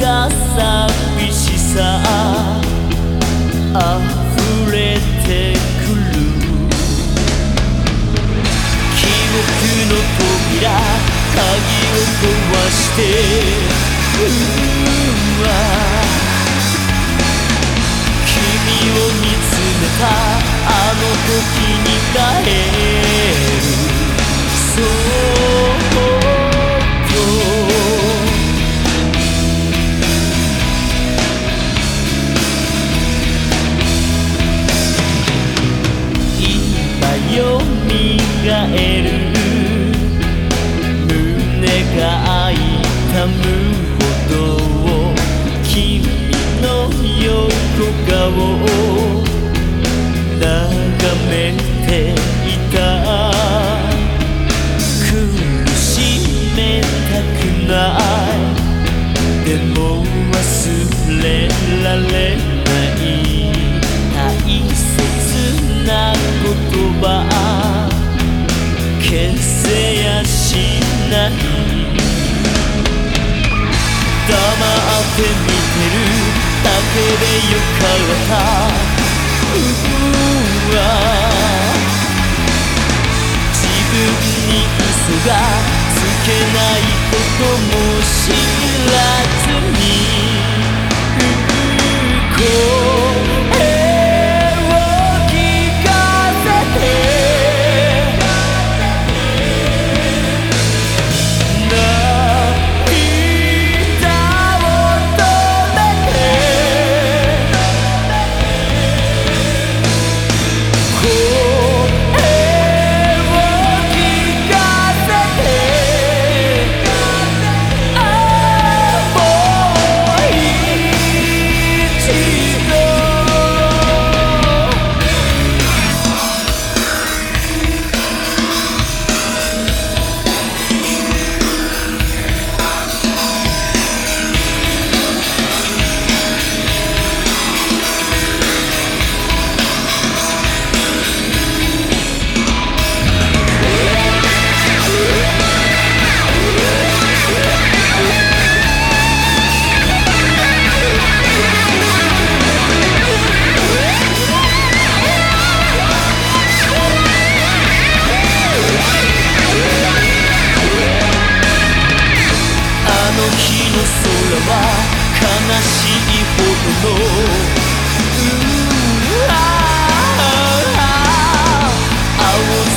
か寂しさ溢れてくる。記憶の扉鍵を壊してうわ君を見つめたあの時に帰るえる胸が開いたむほど君の横顔を眺めていた。苦しめたくない。でも忘れられない。大切な言葉。消せやしない黙って見てるだけでよかった。うわ。自分に嘘がつけないことも知らずに。声を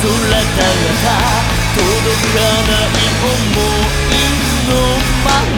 空だらだ届かない想いのまま。